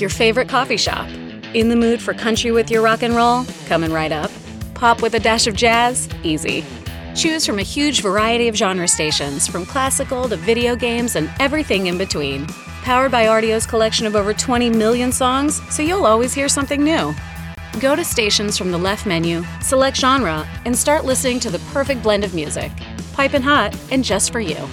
like your favorite coffee shop. In the mood for country with your rock and roll? Coming right up. Pop with a dash of jazz? Easy. Choose from a huge variety of genre stations, from classical to video games and everything in between. Powered by Rdio's collection of over 20 million songs, so you'll always hear something new. Go to stations from the left menu, select genre, and start listening to the perfect blend of music. Pipe and hot, and just for you.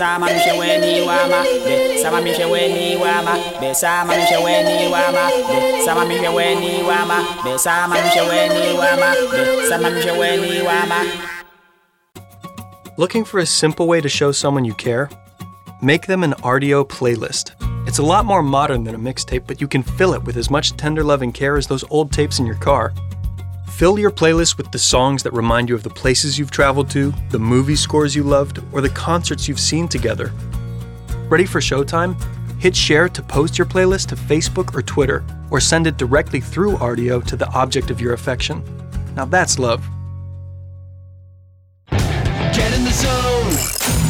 Wama be sama mishe weni wama be sama mishe weni wama. be sama mishe weni wama. be sama mishe weni wama. Be sama mishe weni wama. be sama mishe weni wama. Looking for a simple way to show someone you care? Make them an Rdio playlist. It's a lot more modern than a mixtape, but you can fill it with as much tender loving care as those old tapes in your car. Fill your playlist with the songs that remind you of the places you've traveled to, the movie scores you loved, or the concerts you've seen together. Ready for showtime? Hit share to post your playlist to Facebook or Twitter, or send it directly through Rdio to the object of your affection. Now that's love. Get in the zone.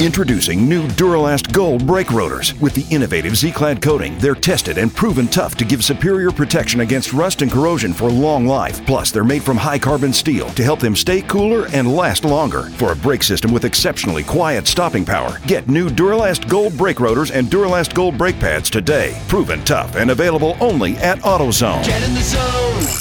Introducing new Duralast Gold brake rotors. With the innovative Z-Clad coating, they're tested and proven tough to give superior protection against rust and corrosion for long life. Plus, they're made from high carbon steel to help them stay cooler and last longer. For a brake system with exceptionally quiet stopping power, get new Duralast Gold brake rotors and Duralast Gold brake pads today. Proven tough and available only at AutoZone. Get in the zone.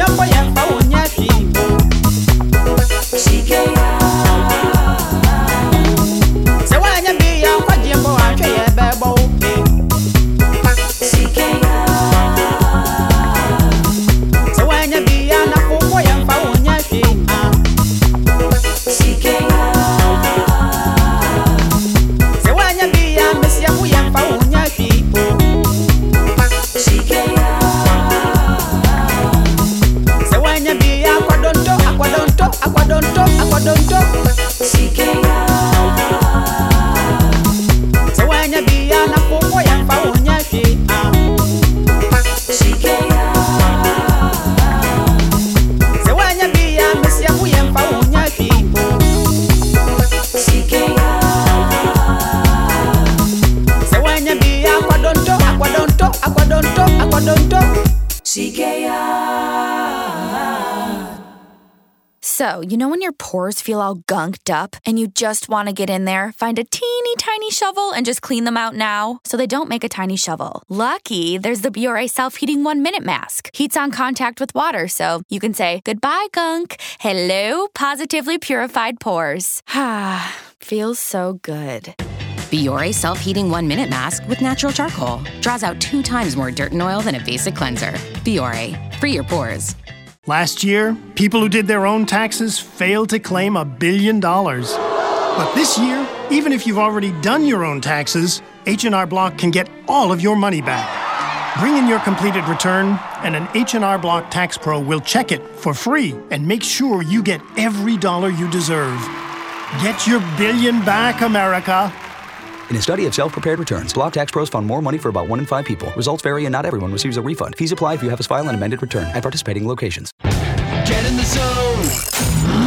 Champaña. You know when your pores feel all gunked up and you just want to get in there, find a teeny tiny shovel and just clean them out now so they don't make a tiny shovel? Lucky, there's the Biore self heating one minute mask. Heats on contact with water, so you can say, Goodbye, gunk. Hello, positively purified pores. Ah, [sighs] feels so good. Biore self heating one minute mask with natural charcoal draws out two times more dirt and oil than a basic cleanser. Biore, free your pores. Last year, people who did their own taxes failed to claim a billion dollars. But this year, even if you've already done your own taxes, H&R Block can get all of your money back. Bring in your completed return, and an H&R Block Tax Pro will check it for free and make sure you get every dollar you deserve. Get your billion back, America. In a study of self-prepared returns, Block Tax Pros found more money for about one in five people. Results vary and not everyone receives a refund. Fees apply if you have a file and amended return at participating locations. Get in the zone.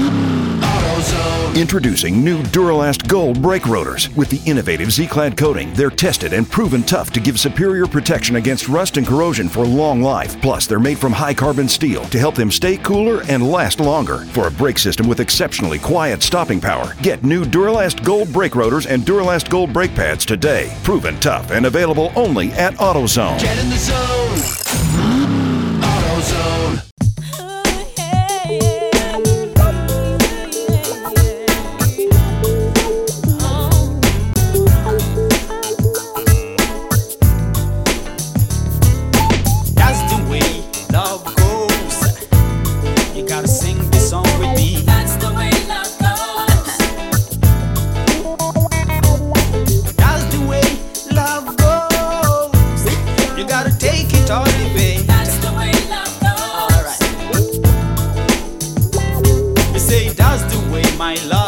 Introducing new Duralast Gold brake rotors. With the innovative Z-Clad coating, they're tested and proven tough to give superior protection against rust and corrosion for long life. Plus, they're made from high carbon steel to help them stay cooler and last longer. For a brake system with exceptionally quiet stopping power, get new Duralast Gold brake rotors and Duralast Gold brake pads today. Proven tough and available only at AutoZone. Get in the zone. AutoZone. My love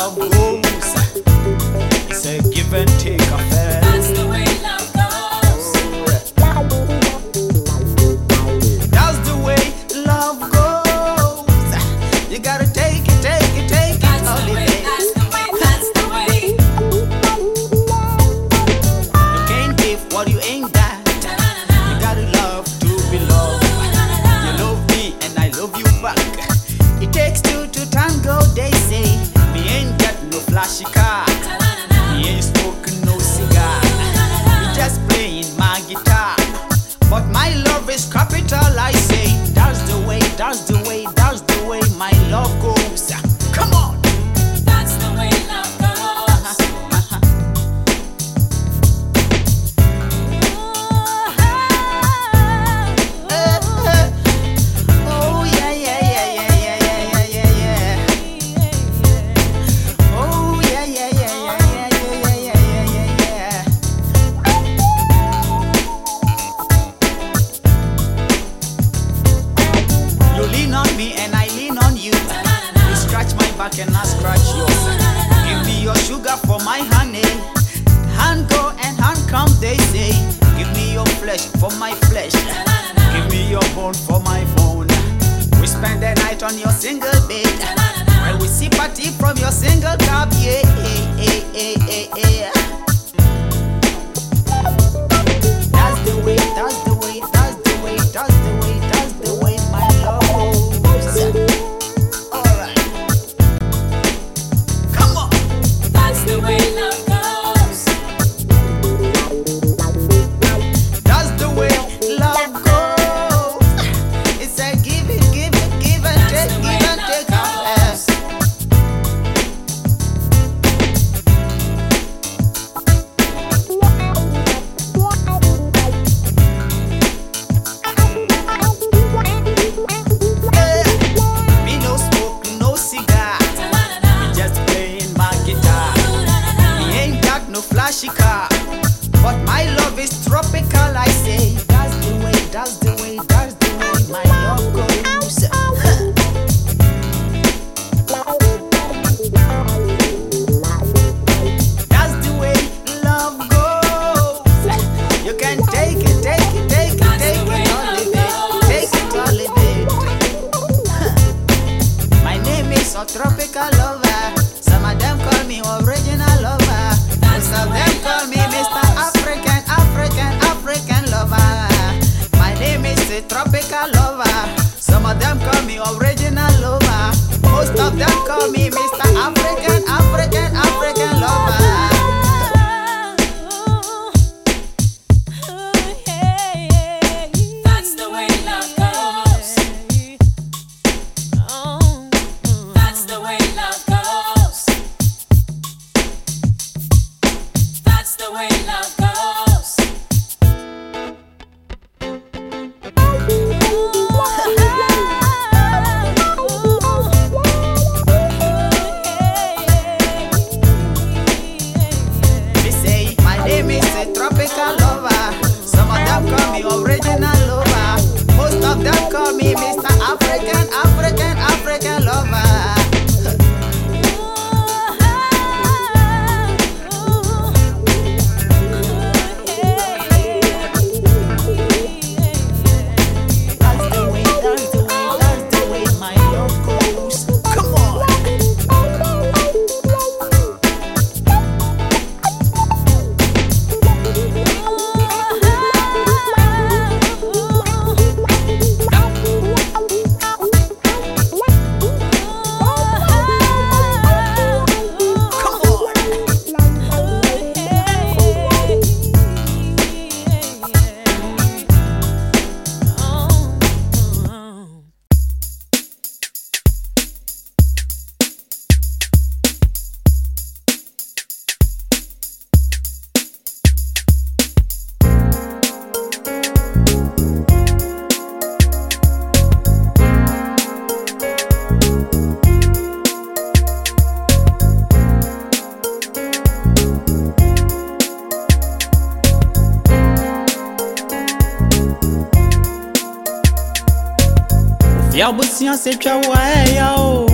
Fiarboussian se chawae ya o.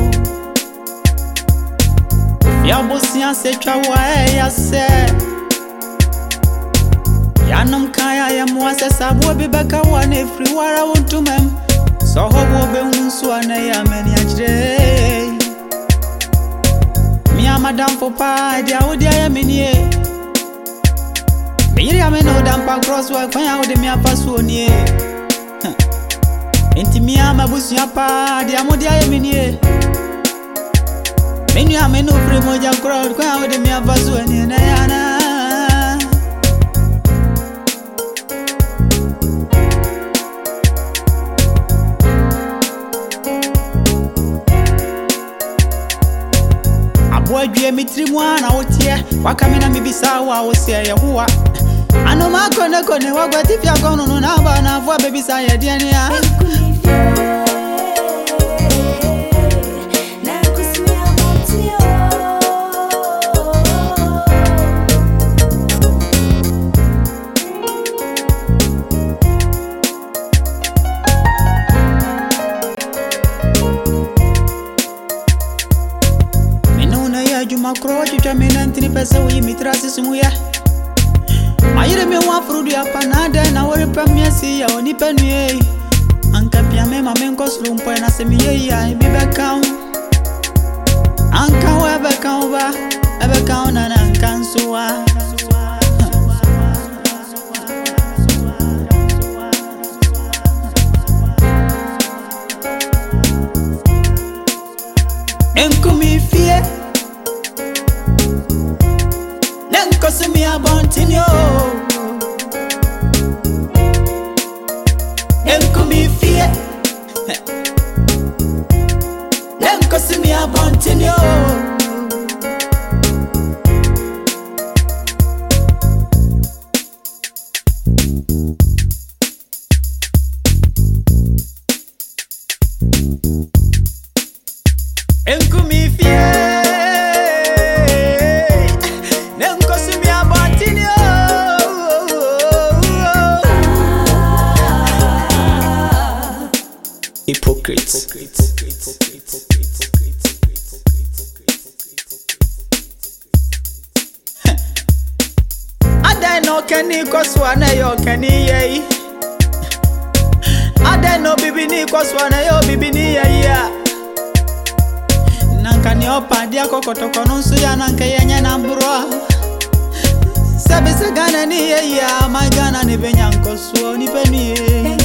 Fiarboussian se chawae ya se. Yanam kaya ya mwase sabu wabi baka wane fri wara utumem Soho wabi unswane ya meni achire Miya madam fopa dia udia ya minye Miri ya meno dampa crosswalk fanya udi miya pasuonye afa so nie. Enti mi ama busua pa dia modi ya menie. Me nua me no free moja crowd kwan ya odi mi afa so nie na ya na. aboa due me tiri mu a na woteɛ waka me na mebisa wo a wosɛ yɛhowa anoma akɔnekɔne woaguati fia kɔno no na aba naafoa bɛbisa yɛdeɛ ne a adwuma korɔ twitwa me na ntini pɛ sɛ woyi me tiri ase so mu yɛ mayere me ho aforodua pa na adɛn na worepɛ me asi yɛ onipa nnuei anka pia me ma menkɔ soro mpɔe na sɛ meyɛ yi a ebi bɛka wo anka wo ɛbɛka wo ba ɛbɛka wo na na anka nso a Enkumi fie Ne nkosi mi abɔntene o Enkumi fie Ne nkosi mi abɔntene o Enkumi ɔpa adeɛ kɔkɔtɔkɔ no nso yɛ a nanka yɛnyɛ naborɔ a sɛbi sɛ ghana ne yɛ yi a ma ghana ne bɛnya nkɔsoɔ nipa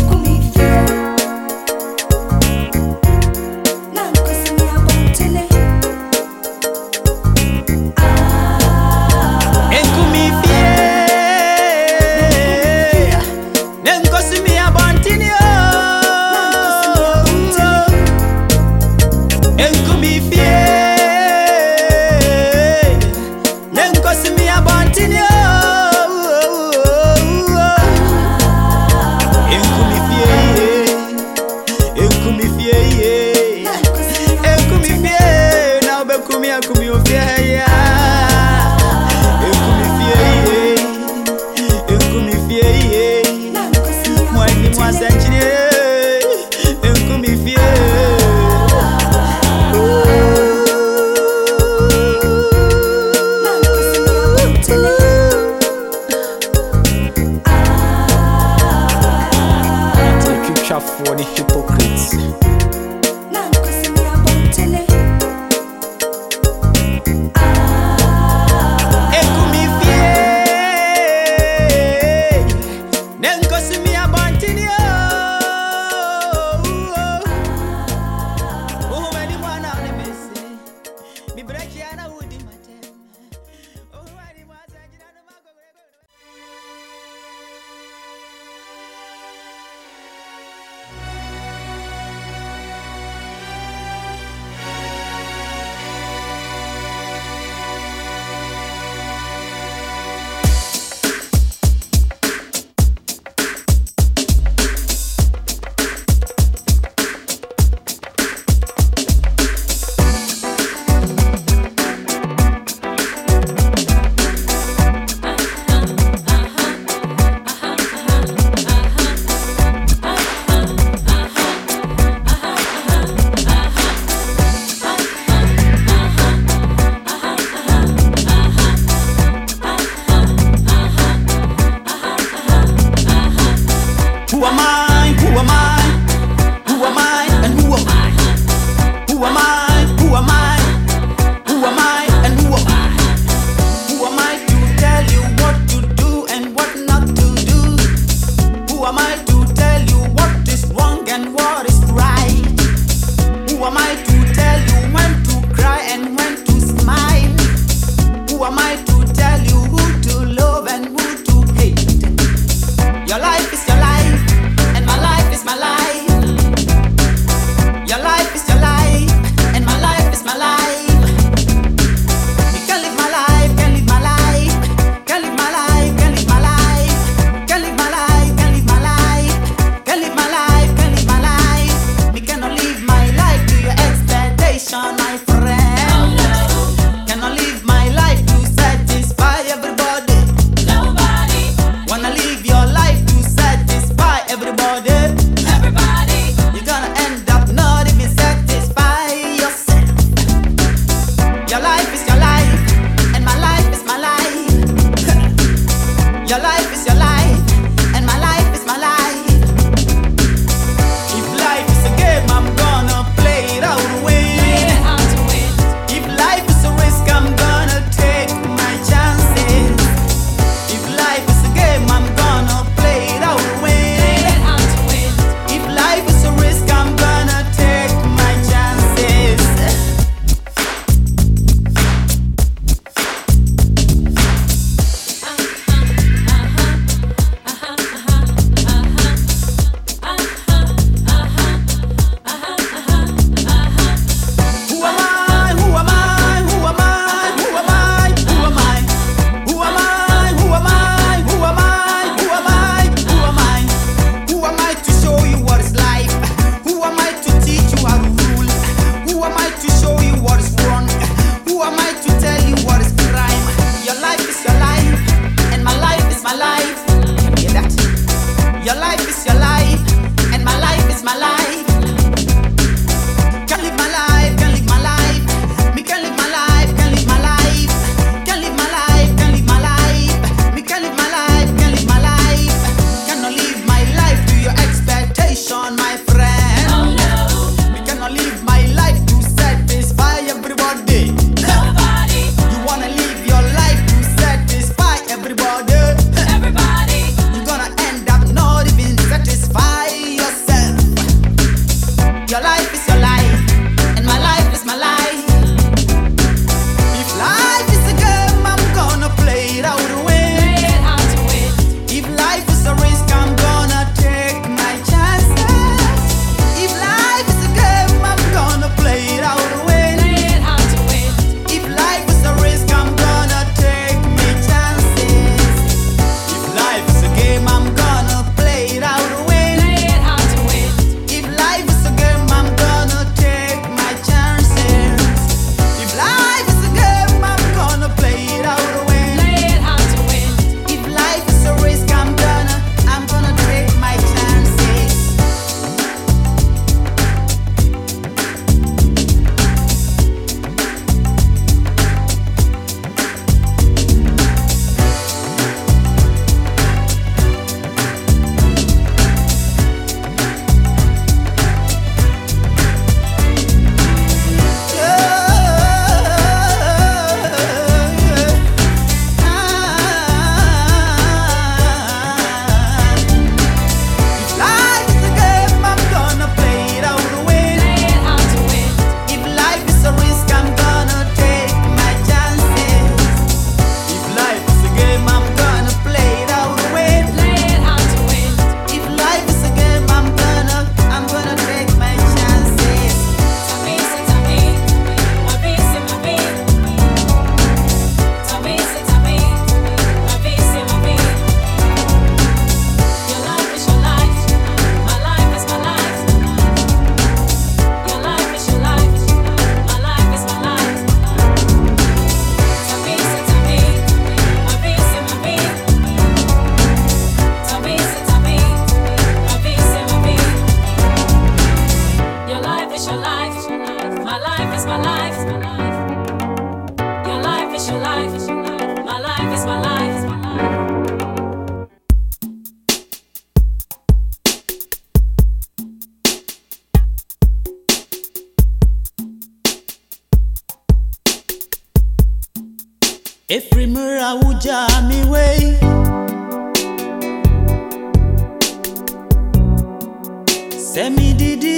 Semi didi